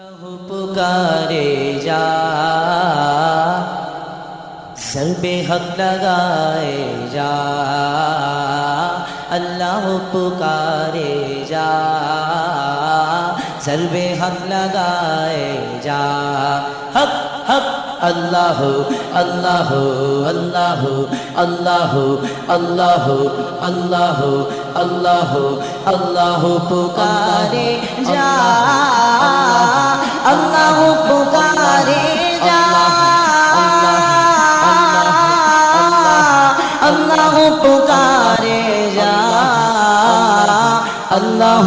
پکارے جا سر پہ حق لگائے جا اللہ پکارے جا سر پہ حق لگائے جا حق حق اللہ اللہ اللہ اللہ اللہ اللہ اللہ اللہ پکارے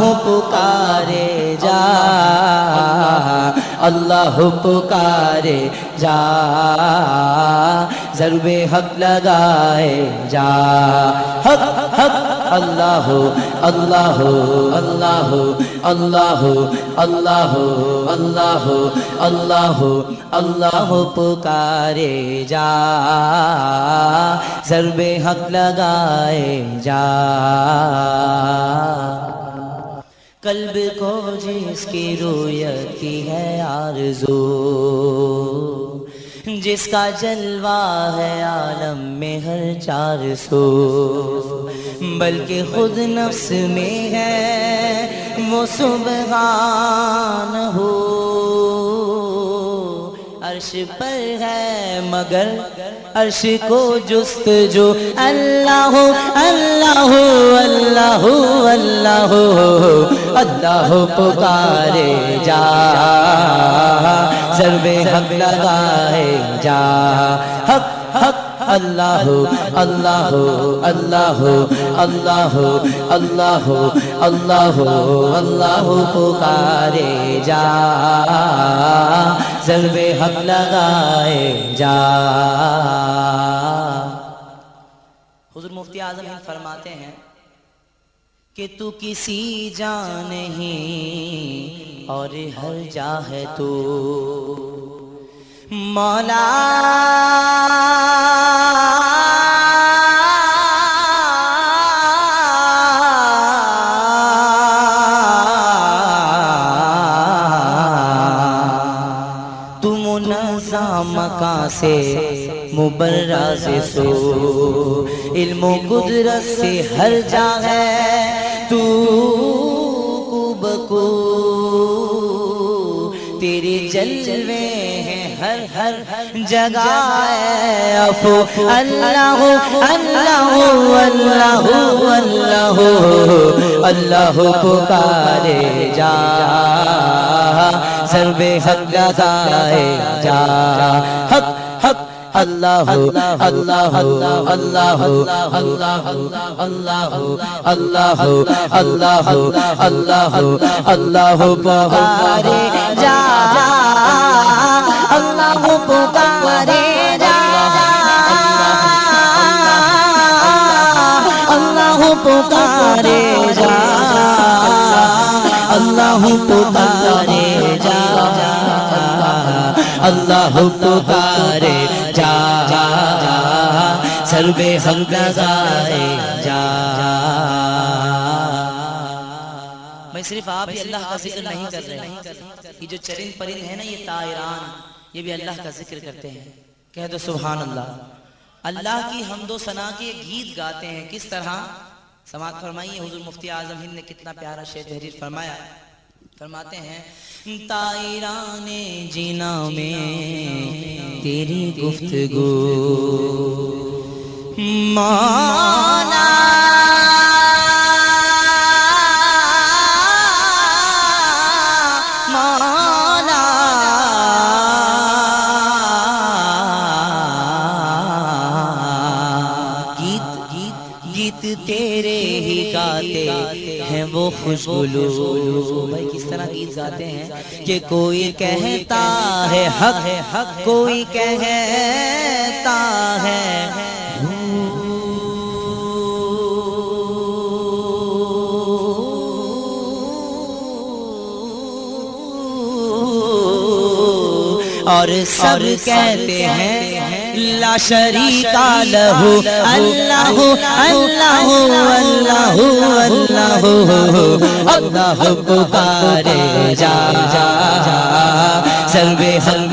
ہو پکارے جا۔ اللہ پکارے جا۔ ضرب حق لگائے جا۔ حق حق، اللہ ہو اللہ ہو اللہ ہو اللہ ہو اللہ ہو اللہ ہو اللہ ہو، اللہ پکارے جا۔ ضرب حق لگائے جا۔ قلب کو جس کی رویت کی ہے آرزو، جس کا جلوہ ہے عالم میں ہر چار سو، بلکہ خود نفس میں ہے وہ سبحان ہو۔ عرش پر ہے مگر عرش کو جست جو اللہ اللہ اللہ اللہ۔ اللہ پکارے جا۔ ضرب حق لگائے جا۔ حق حق اللہ اللہ اللہ اللہ اللہ اللہ اللہ پکارے جا۔ ضرب حق لگائے جا۔ حضور مفتی اعظم فرماتے ہیں کہ تو کسی جا نہیں اور ہر جا ہے تو مولا۔ سے مبرہ سے سو۔ علم و قدرت سے ہر جا ہے تو کو۔ بکو تیرے جلوے ہیں ہر ہر جگہ افو اللہ اللہ اللہ اللہ اللہ پکارے جا ضرب حق لگائے جا حق حق اللہ اللہ اللہ اللہ اللہ اللہ اللہ اللہ اللہ اللہ پکارے جا اللہ پکارے جا اللہ پکارے جا اللہ پکارے جا اللہ پکارے جا سر بے حق لگائے جا میں صرف آپ ہی اللہ کا ذکر نہیں کر رہے یہ جو چرند پرند ہے نا یہ تائران یہ بھی اللہ کا ذکر کرتے ہیں۔ کہہ دو سبحان اللہ۔ اللہ کی حمد و ثنا کے گیت گاتے ہیں۔ کس طرح؟ سماعت فرمائیے۔ حضور مفتی اعظم ہند نے کتنا پیارا شعر تحریر فرمایا۔ فرماتے ہیں تائران جینا میں تیری گفتگو مولا تیرے ہی گاتے ہیں وہ خوشبلو بھائی، کس طرح گیت گاتے ہیں؟ کہ کوئی کہتا ہے حق ہے حق، کوئی کہتا ہے اور سب کہتے ہیں لا شریک لہو اللہ اللہ اللہ اللہ اللہ پکارے جا سر بے حق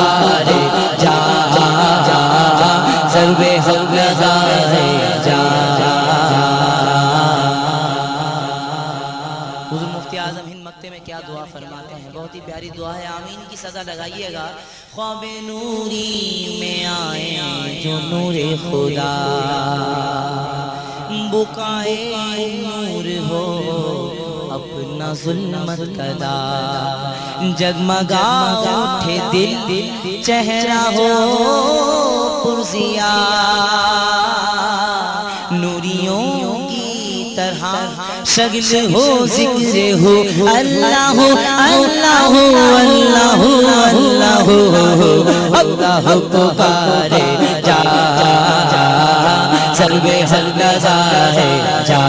دعا فرماتے ہیں۔ بہت ہی پیاری دعا ہے۔ آمین کی سزا لگائیے گا۔ خواب نوری میں آئے جو نور خدا۔ بکائے نور ہو اپنا ظلمت کدا۔ جگمگا اٹھے دل، چہرہ ہو پرزیا۔ طرح شگل ہو ذکر ہو اللہ ہو اللہ ہو اللہ ہو اللہ ہو اللہ پکارے جا سلوے حل ہے جا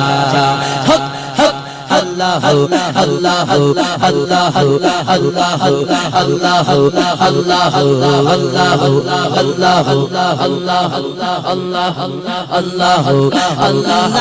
حق حق اللہ اللہ اللہ اللہ اللہ اللہ اللہ اللہ اللہ اللہ اللہ اللہ اللہ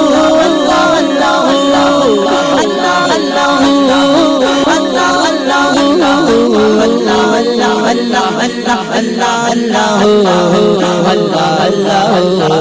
اللہ اللہ اللہ اللہ